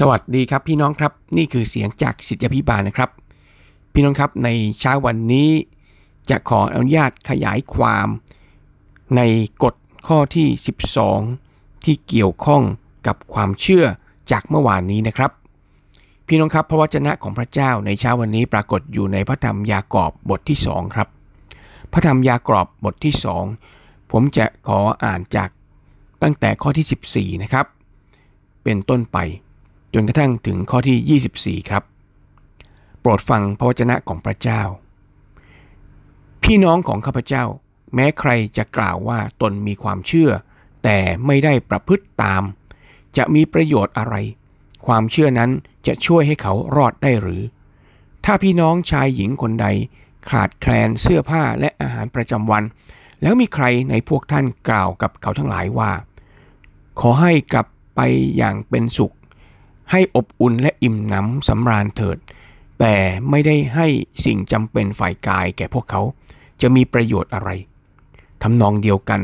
สวัสดีครับพี่น้องครับ นี่คือเสียงจากสิทธิพิบาลนะครับ พี่น้องครับในเช้าวันนี้จะขออนุญาตขยายความในกฎข้อที่ 12 ที่เกี่ยวข้องกับความเชื่อจากเมื่อวานนี้นะครับ พี่น้องครับพระวจนะของพระเจ้าในเช้าวันนี้ปรากฏอยู่ในพระธรรมยากอบบทที่2ครับ พระธรรมยากอบบทที่ 2 ผมจะขออ่านจากตั้งแต่ข้อที่ 14 นะครับ เป็นต้นไป จนกระทั่งถึงข้อที่ 24 ครับ โปรดฟังพระวจนะของพระเจ้า พี่น้องของข้าพเจ้า แม้ใครจะกล่าวว่าตนมีความเชื่อ แต่ไม่ได้ประพฤติตาม จะมีประโยชน์อะไร ความเชื่อนั้นจะช่วยให้เขารอดได้หรือ ถ้าพี่น้องชายหญิงคนใดขาดแคลนเสื้อผ้าและอาหารประจำวัน แล้วมีใครในพวกท่านกล่าวกับเขาทั้งหลายว่า ขอให้กลับไปอย่างเป็นสุข ให้อบอุ่นและอิ่มหนำสำราญเถิด แต่ไม่ได้ให้สิ่งจำเป็นฝ่ายกายแก่พวกเขา จะมีประโยชน์อะไรทำนองเดียวกัน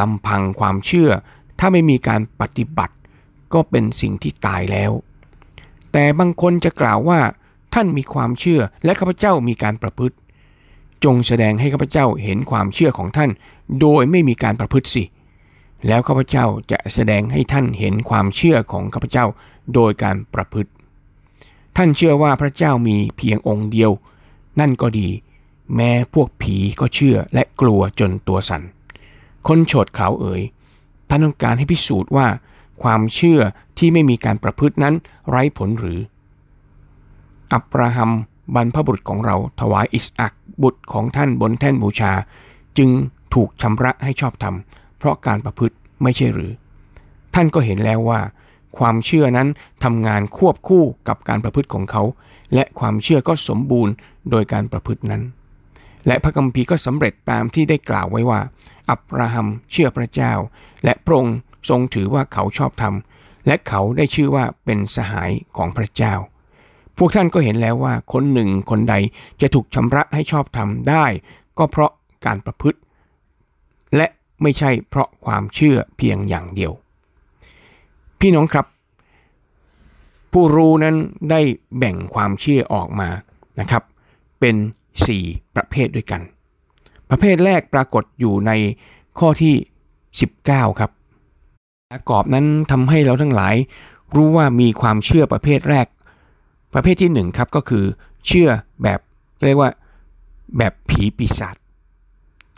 ลำพังความเชื่อ ถ้าไม่มีการปฏิบัติ ก็เป็นสิ่งที่ตายแล้ว แต่บางคนจะกล่าวว่า ท่านมีความเชื่อและข้าพเจ้ามีการประพฤติ จงแสดงให้ข้าพเจ้าเห็นความเชื่อของท่าน โดยไม่มีการประพฤติสิ แล้วข้าพเจ้าจะแสดงให้ท่านเห็นความเชื่อของข้าพเจ้าโดยการประพฤติ ท่านเชื่อว่าพระเจ้ามีเพียงองค์เดียว นั่นก็ดี แม้พวกผีก็เชื่อและกลัวจนตัวสัน่น คนโฉดเขาเอ๋ย ท่านต้องการให้พิสูจน์ว่า ความเชื่อที่ไม่มีการประพฤตินั้นไร้ผลหรือ อับราฮัมบรรพบุรุษของเราถวายอิสอักบุตรของท่านบนแท่นบูชา จึงถูกชำระให้ชอบธรรม ราะการประพฤติไม่ใช่หรือ ท่านก็เห็นแล้วว่า ความเชื่อนั้นทำงานควบคู่กับการประพฤติของเขา และความเชื่อก็สมบูรณ์โดยการประพฤตินั้น และพระคัมภีก็สำเร็จตามที่ได้กล่าวไว้ว่า อับราฮัมเชื่อพระเจ้า และพระองค์ทรงถือว่าเขาชอบธรรมและเขาได้ชื่อว่าเป็นสหายของพระเจ้า พวกท่านก็เห็นแล้วว่าคนหนึ่งคนใดจะถูกชำระให้ชอบธรรมได้ ก็เพราะการประพฤติ ไม่ใช่เพราะความเชื่อเพียงอย่างเดียว พี่น้องครับ ผู้รู้นั้นได้แบ่งความเชื่อออกมานะครับ เป็น 4 ประเภทด้วยกัน ประเภทแรกปรากฏอยู่ในข้อที่ 19 ครับประกอบนั้นทำให้เราทั้งหลายรู้ว่ามีความเชื่อประเภทแรก ประเภทที่1ครับก็คือ เชื่อแบบเรียกว่าแบบผีปีศาจ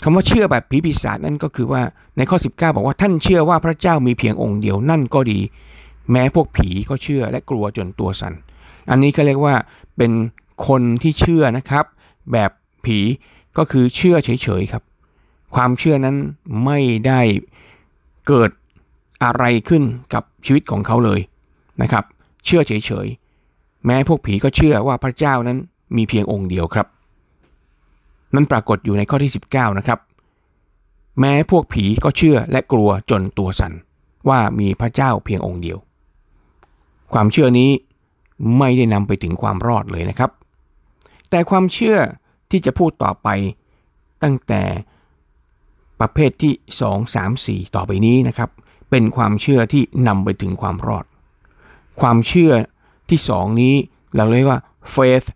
คำว่าเชื่อแบบผีปีศาจนั่นก็คือว่าในข้อ 19 บอกว่าท่านเชื่อว่าพระเจ้ามีเพียงองค์เดียวนั่นก็ดี แม้พวกผีก็เชื่อและกลัวจนตัวสัน่นอันนี้ก็เรียกว่าเป็นคนที่เชื่อนะครับ แบบผีก็คือเชื่อเฉยๆครับ ความเชื่อนั้นไม่ได้เกิดอะไรขึ้นกับชีวิตของเขาเลยนะครับ เชื่อเฉยๆแม้พวกผีก็เชื่อว่าพระเจ้านั้นมีเพียงองค์เดียวครับ นั้นปรากฏอยู่ในข้อที่ 19 นะครับ แม้พวกผีก็เชื่อและกลัวจนตัวสัน่นว่ามีพระเจ้าเพียงองค์เดียว ความเชื่อนี้ไม่ได้นำไปถึงความรอดเลยนะครับ แต่ความเชื่อที่จะพูดต่อไปตั้งแต่ประเภทที่ 2 3 4 ต่อไปนี้นะครับ เป็นความเชื่อที่นำไปถึงความรอด ความเชื่อที่สองนี้เราเรียกว่า faith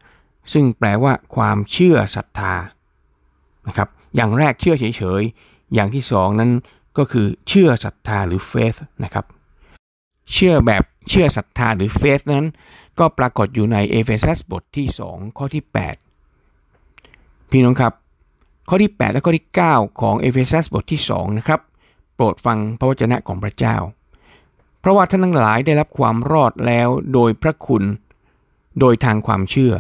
ซึ่งแปลว่าความเชื่อศรัทธา นะครับอย่างแรกเชื่อเฉยๆ อย่างที่สองนั้นก็คือเชื่อศรัทธาหรือ faith นะครับเชื่อแบบเชื่อศรัทธาหรือ faith นั้น ก็ปรากฏอยู่ในเอเฟซัสบทที่ 2 ข้อที่ 8 พี่น้องครับข้อที่ 8 และข้อที่ 9 ของเอเฟซัสบทที่2นะครับโปรดฟังพระวจนะของพระเจ้า เพราะว่าท่านทั้งหลายได้รับความรอดแล้วโดยพระคุณ โดยทางความเชื่อ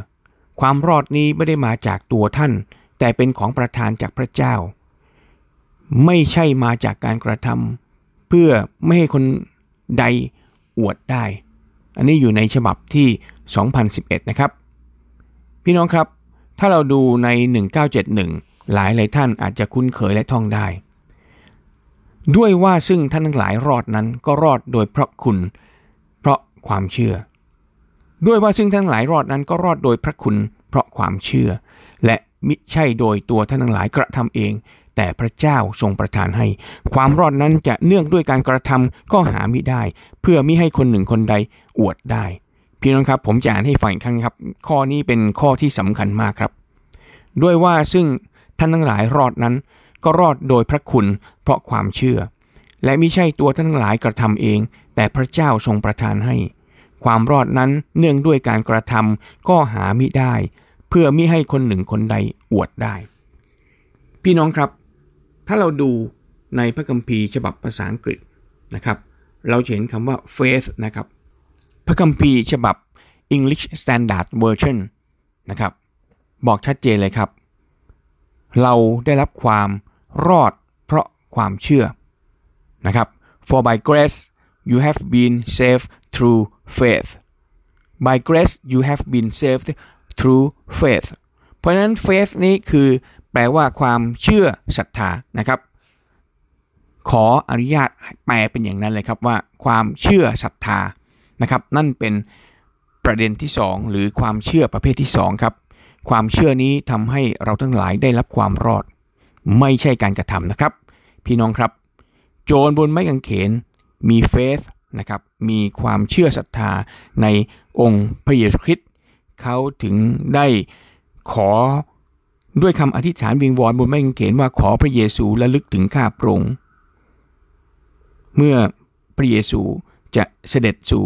ความรอดนี้ไม่ได้มาจากตัวท่าน แต่เป็นของประทานจากพระเจ้า ไม่ใช่มาจากการกระทำเพื่อไม่ให้คนใดอวดได้ อันนี้อยู่ในฉบับที่ 2011 นะครับ พี่น้องครับ ถ้าเราดูใน 1971 หลายหลายท่านอาจจะคุ้นเคยและท่องได้ ด้วยว่าซึ่งท่านทั้งหลายรอดนั้นก็รอดโดยเพราะคุณ เพราะความเชื่อ ด้วยว่าซึ่งทั้งหลายรอดนั้นก็รอดโดยพระคุณ เพราะความเชื่อ และ มิใช่โดยตัวท่านทั้งหลายกระทำเอง แต่พระเจ้าทรงประทานให้ ความรอดนั้นจะเนื่องด้วยการกระทำก็หามิได้ เพื่อมิให้คนหนึ่งคนใดอวดได้ พี่น้องครับผมจะอ่านให้ฟังอีกครั้งครับ ข้อนี้เป็นข้อที่สำคัญมากครับ ด้วยว่าซึ่งท่านทั้งหลายรอดนั้น ก็รอดโดยพระคุณเพราะความเชื่อ และม่ใช่ตัวท่านทั้งหลายกระทำเอง แต่พระเจ้าทรงประทานให้ ความรอดนั้นเนื่องด้วยการกระทำก็หามิได้ เพื่อมิให้คนหนึ่งคนใดอวดได้ พี่น้องครับ ถ้าเราดูในพระคัมภีร์ฉบับภาษาอังกฤษนะครับ เราเห็นคำว่า faith นะครับ พระคัมภีร์ฉบับ English Standard Version นะครับ บอกชัดเจนเลยครับ เราได้รับความรอดเพราะความเชื่อนะครับ for by grace you have been saved through faith by grace you have been saved through faith เพราะนั้น faith นี้คือแปลว่าความเชื่อศรัทธานะครับ ขออนุญาตแปลเป็นอย่างนั้นเลยครับว่าความเชื่อศรัทธานะครับ นั่นเป็นประเด็นที่ 2 หรือความเชื่อประเภทที่2ครับความเชื่อนี้ทำให้เราทั้งหลายได้รับความรอด ไม่ใช่การกระทำนะครับ พี่น้องครับ โจรบนไม้กางเขนมีเฟสนะครับมีความเชื่อศรัทธาในองค์พระเยซูคริสต์ เขาถึงได้ขอด้วยคำอธิษฐานวิงวอนบนไม้กางเขนว่าขอพระเยซูและลึกถึงข้าพระองค์เมื่อพระเยซูจะเสด็จสู่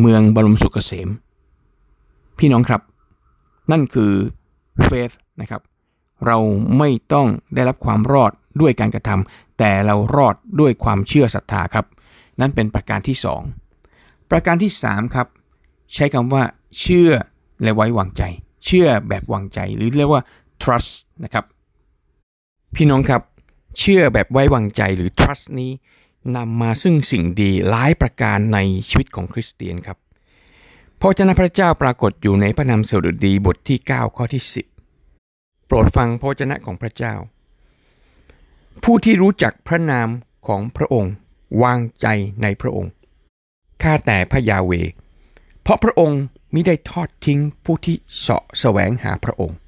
เมืองบรมสุขเกษม พี่น้องครับ นั่นคือเฟสนะครับ เราไม่ต้องได้รับความรอดด้วยการกระทำแต่เรารอดด้วยความเชื่อศรัทธาครับ นั่นเป็นประการที่ 2 ประการที่ 3 ครับ ใช้คำว่า เชื่อและไว้วางใจ เชื่อแบบวางใจหรือเรียกว่า trust นะครับ พี่น้องครับ เชื่อแบบไว้วางใจหรือ trust นี้นำมาซึ่งสิ่งดีหลายประการในชีวิตของคริสเตียนครับพระเจ้าพระเจ้าปรากฏอยู่ในพระนามสดุดีบทที่ 9 ข้อที่ 10 โปรดฟังพระเจ้าของพระเจ้า ผู้ที่รู้จักพระนามของพระองค์ วางใจในพระองค์ข้าแต่พระยาเว เพราะพระองค์ มิได้ทอดทิ้งผู้ที่เสาะแสวงหาพระองค์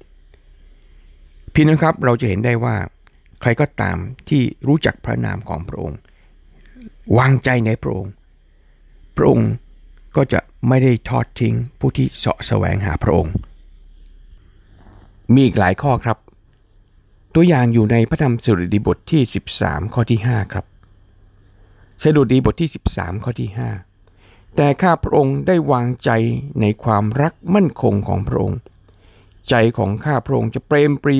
พี่น้องครับเราจะเห็นได้ว่า ใครก็ตามที่รู้จักพระนามของพระองค์ วางใจในพระองค์ พระองค์ก็จะไม่ได้ทอดทิ้งผู้ที่เสาะแสวงหาพระองค์ มีอีกหลายข้อครับ ตัวอย่างอยู่ในพระธรรมสดุดีบทที่ 13 ข้อที่ 5 ครับสดุดีบทที่ 13 ข้อที่ 5 แต่ข้าพระองค์ได้วางใจในความรักมั่นคงของพระองค์ ใจของข้าพระองค์จะเปรมปรี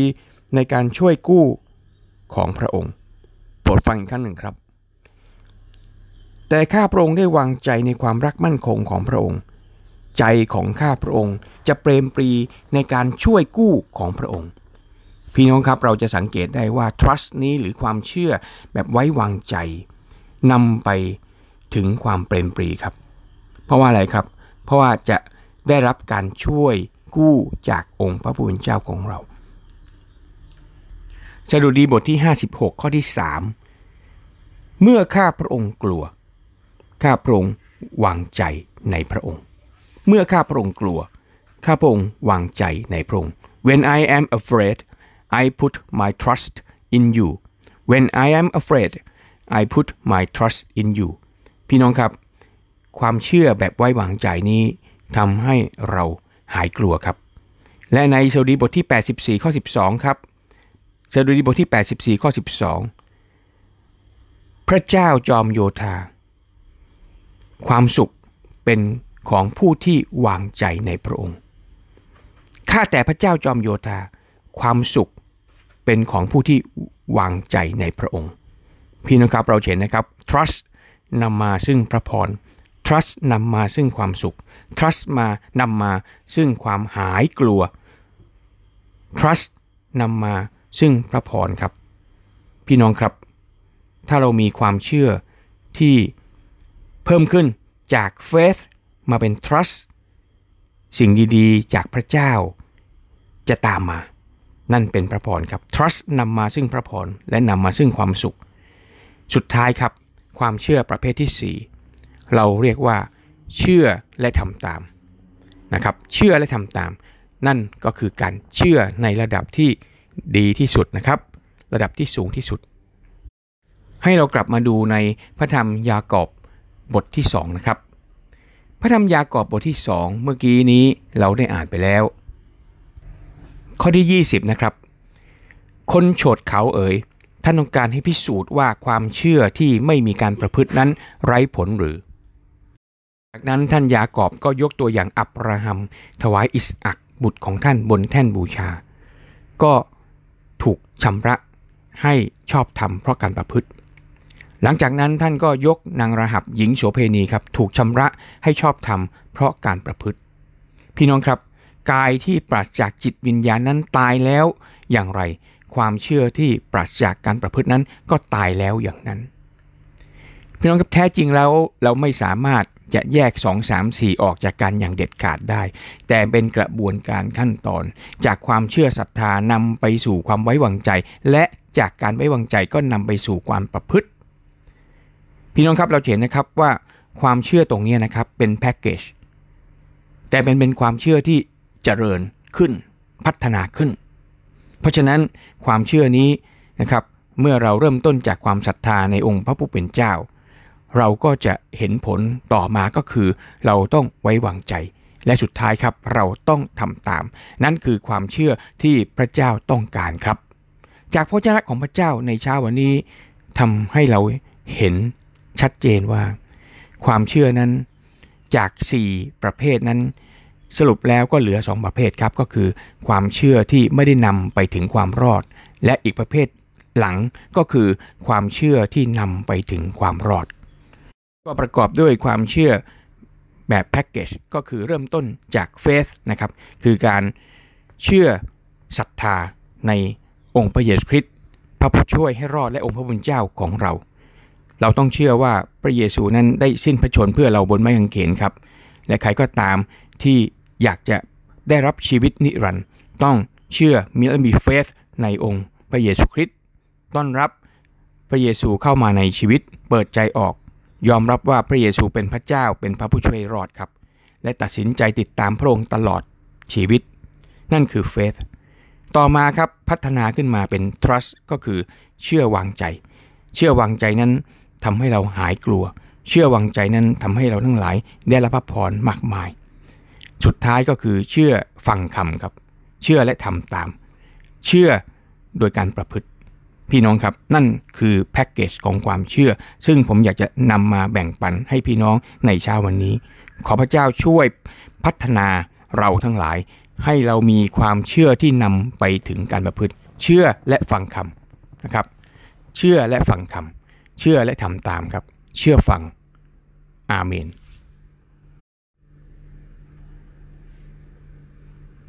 ในการช่วยกู้ของพระองค์ โปรดฟังอีกครั้งหนึ่งครับ แต่ข้าพระองค์ได้วางใจในความรักมั่นคงของพระองค์ ใจของข้าพระองค์จะเปรมปรีในการช่วยกู้ของพระองค์ พี่น้องครับเราจะสังเกตได้ว่า trust นี้หรือความเชื่อแบบไว้วางใจนำไปถึงความเปรมปรีครับ เพราะว่าอะไรครับ เพราะว่าจะได้รับการช่วยกู้จากองค์พระผู้เป็นเจ้าของเราสดุดีบทที่ 56 ข้อที่ 3 เมื่อข้าพระองค์กลัว ข้าพระองค์วางใจในพระองค์ เมื่อข้าพระองค์กลัว ข้าพระองค์วางใจในพระองค์ When I am afraid I put my trust in you When I am afraid I put my trust in you พี่น้องครับ ความเชื่อแบบไว้วางใจนี้ทำให้เราหายกลัวครับ และในสดุดีบทที่ 84 ข้อ 12 ครับสดุดีบทที่ 84 ข้อ 12 พระเจ้าจอมโยธา ความสุขเป็นของผู้ที่วางใจในพระองค์ ข้าแต่พระเจ้าจอมโยธา ความสุขเป็นของผู้ที่วางใจในพระองค์ พี่น้องครับเราเห็นนะครับ trust นำมาซึ่งพระพร trust นำมาซึ่งความสุข trust มานำมาซึ่งความหายกลัว trust นำมาซึ่งพระพรครับ พี่น้องครับ ถ้าเรามีความเชื่อที่เพิ่มขึ้นจาก faith มาเป็น trust สิ่งดีๆ จากพระเจ้าจะตามมา นั่นเป็นพระพรครับ trust นำมาซึ่งพระพรและนำมาซึ่งความสุข สุดท้ายครับ ความเชื่อประเภทที่ 4 เราเรียกว่า เชื่อและทำตามนะครับ เชื่อและทำตาม นั่นก็คือการเชื่อในระดับที่ดีที่สุดนะครับ ระดับที่สูงที่สุด ให้เรากลับมาดูในพระธรรมยากอบบทที่2นะครับ พระธรรมยากอบบทที่ 2 เมื่อกี้นี้เราได้อ่านไปแล้ว ข้อที่ 20 นะครับ คนโฉดเขาเอ๋ยท่านต้องการให้พิสูจน์ว่าความเชื่อที่ไม่มีการประพฤตินั้นไร้ผลหรือ จากนั้นท่านยากอบก็ยกตัวอย่างอับราฮัม ถวายอิสอักบุตรของท่านบนแท่นบูชา ก็ถูกชำระให้ชอบธรรมเพราะการประพฤติ หลังจากนั้นท่านก็ยกนางราหับหญิงโสเพณีครับถูกชำระให้ชอบธรรมเพราะการประพฤติ พี่น้องครับ กายที่ปราศจากจิตวิญญาณนั้นตายแล้วอย่างไร ความเชื่อที่ปราศจากการประพฤตินั้นก็ตายแล้วอย่างนั้น พี่น้องครับแท้จริงแล้วเราไม่สามารถ จะแยก 2 3 4 ออกจากกันอย่างเด็ดขาดได้ แต่เป็นกระบวนการขั้นตอน จากความเชื่อศรัทธานำไปสู่ความไว้วางใจ และจากการไว้วางใจก็นำไปสู่ความประพฤติ พี่น้องครับเราเห็นนะครับว่าความเชื่อตรงนี้นะครับเป็นแพ็กเกจแต่เป็นเป็นความเชื่อที่เจริญขึ้นพัฒนาขึ้น เพราะฉะนั้นความเชื่อนี้นะครับเมื่อเราเริ่มต้นจากความศรัทธาในองค์พระผู้เป็นเจ้า เราก็จะเห็นผลต่อมาก็คือ เราต้องไว้วางใจ และสุดท้ายครับเราต้องทำตาม นั่นคือความเชื่อที่พระเจ้าต้องการครับ จากพระเจ้าของพระเจ้าในเช้าวันนี้ทำให้เราเห็นชัดเจนว่า ความเชื่อนั้นจาก 4 ประเภทนั้น สรุปแล้วก็เหลือ 2 ประเภทครับก็คือ ความเชื่อที่ไม่ได้นำไปถึงความรอด และอีกประเภทหลังก็คือ ความเชื่อที่นำไปถึงความรอด ก็ประกอบด้วยความเชื่อแบบแพ็กเกจก็คือเริ่มต้นจากเฟสนะครับคือการเชื่อศรัทธาในองค์พระเยซูคริสต์พระผู้ช่วยให้รอดและองค์พระบุญเจ้าของเรา เราต้องเชื่อว่าพระเยซูนั้นได้สิ้นพระชนเพื่อเราบนไม้กางเขนครับ และใครก็ตามที่อยากจะได้รับชีวิตนิรันดร์ต้องเชื่อมีและมีเฟสในองค์พระเยซูคริสต์ต้อนรับพระเยซูเข้ามาในชีวิตเปิดใจออก ยอมรับว่าพระเยซูเป็นพระเจ้าเป็นพระผู้ช่วยรอดครับ และตัดสินใจติดตามพระองค์ตลอดชีวิต นั่นคือเฟสต่อมาครับพัฒนาขึ้นมาเป็น trust ก็คือเชื่อวางใจ เชื่อวางใจนั้นทำให้เราหายกลัว เชื่อวางใจนั้นทำให้เราทั้งหลายได้รับพระพรมากมาย สุดท้ายก็คือเชื่อฟังคำครับ เชื่อและทำตาม เชื่อโดยการประพฤติ พี่น้องครับ นั่นคือแพ็กเกจของความเชื่อ ซึ่งผมอยากจะนำมาแบ่งปันให้พี่น้องในเช้าวันนี้ ขอพระเจ้าช่วยพัฒนาเราทั้งหลาย ให้เรามีความเชื่อที่นำไปถึงการประพฤติ เชื่อและฟังคำนะครับ เชื่อและฟังคำเชื่อและทำตามครับ เชื่อฟังอาเมน